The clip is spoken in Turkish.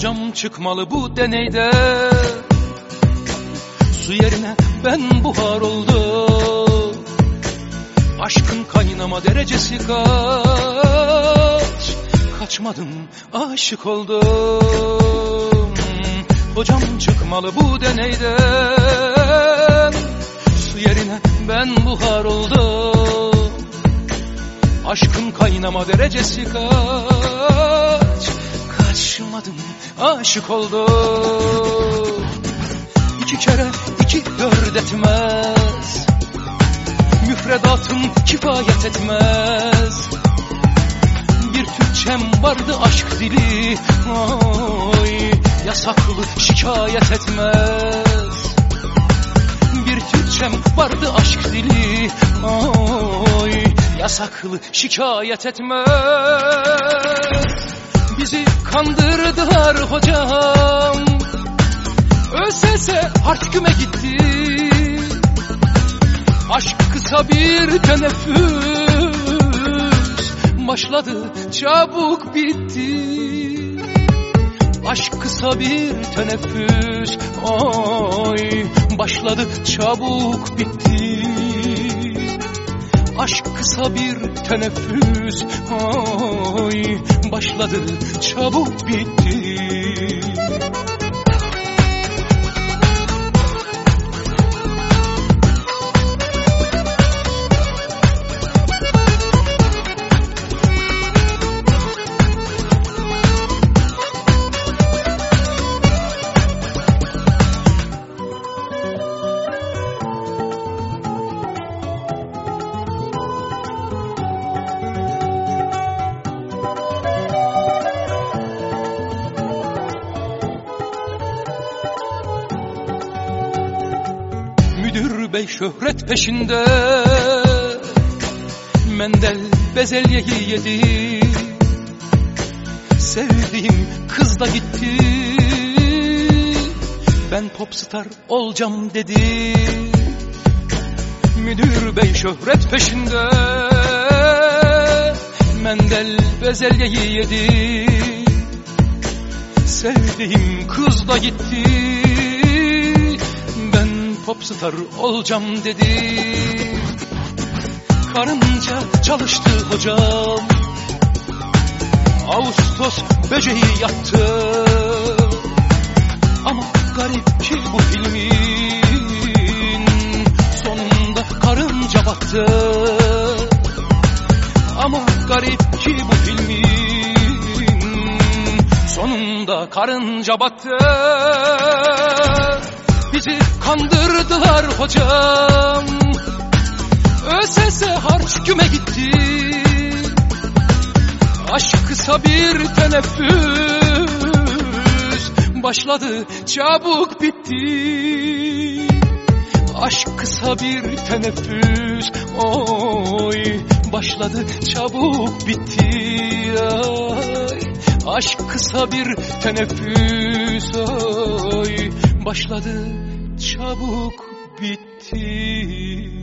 Hocam çıkmalı bu deneyde. Su yerine ben buhar oldum. Aşkın kaynama derecesi kaç? Kaçmadım aşık oldum. Hocam çıkmalı bu deneyden. Su yerine ben buhar oldum. Aşkın kaynama derecesi kaç Kaçmadım aşık oldum. İki kere iki dört etmez. Müfredatım kifayet etmez. Bir Türkçem vardı aşk dili. Oy, Yasaklı şikayet etmez. Bir Türkçem vardı aşk dili. Oy, Yasaklı şikayet etmez Bizi kandırdılar hocam. ÖSS harç küme gitti. Aşk kısa bir teneffüs. Başladı çabuk bitti. Aşk kısa bir teneffüs. Oy başladı çabuk bitti Aşk kısa bir teneffüs. Oy başladı çabuk bitti bey şöhret peşinde. Mendel bezelyeyi yedi. Sevdiğim kız da gitti. Ben popstar olacağım dedi. Müdür bey şöhret peşinde. Mendel bezelyeyi yedi. Sevdiğim kız da gitti popstar olacağım dedi. Karınca çalıştı hocam. Ağustos böceği yattı. Ama garip ki bu filmin Sonunda karınca battı. Ama garip ki bu filmin Sonunda karınca battı Bizi kandırdılar hocam. ÖSS harç küme gitti. Aşk kısa bir teneffüs. Başladı çabuk bitti. Aşk kısa bir teneffüs. Oy başladı çabuk bitti. Ay, Aşk kısa bir teneffüs. Oy başladı çabuk bitti